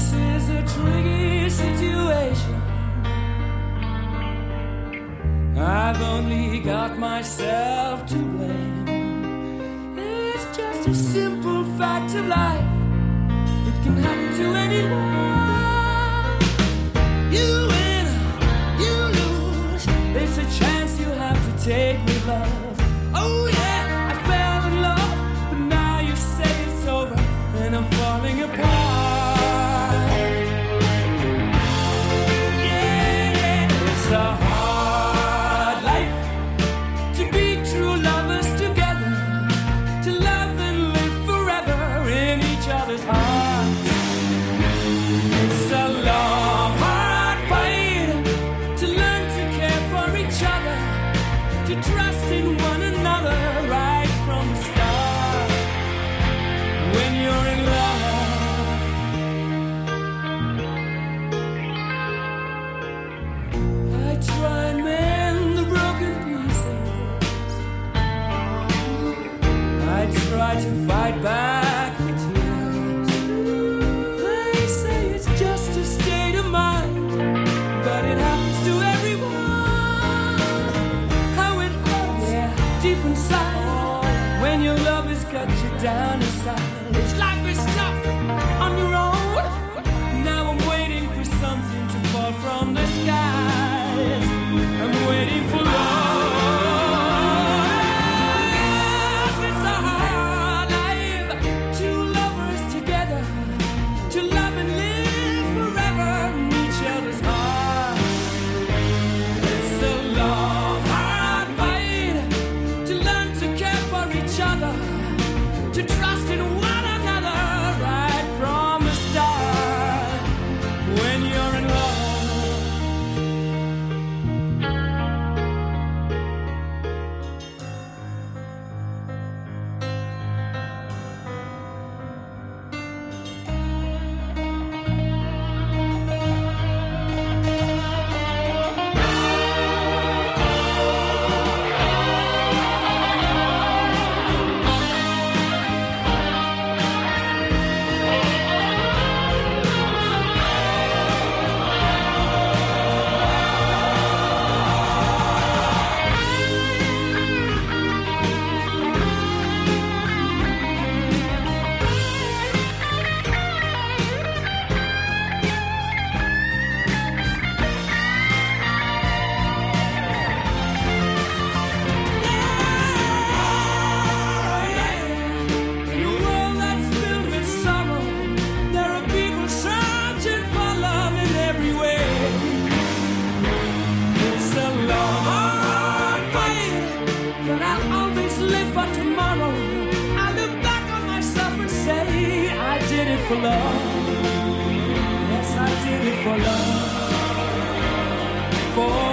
This is a tricky situation. I've only got myself to blame. It's just a simple fact of life. It can happen to anyone. You win, you lose. It's a chance you have to take other's hearts. It's a long, hard fight to learn to care for each other, to trust in one another right from the start. When you're in love. I try and mend the broken pieces. I try to fight back deep inside when your love has got you down inside. It's life is tough When you're say I did it for love. Yes, I did it for love. For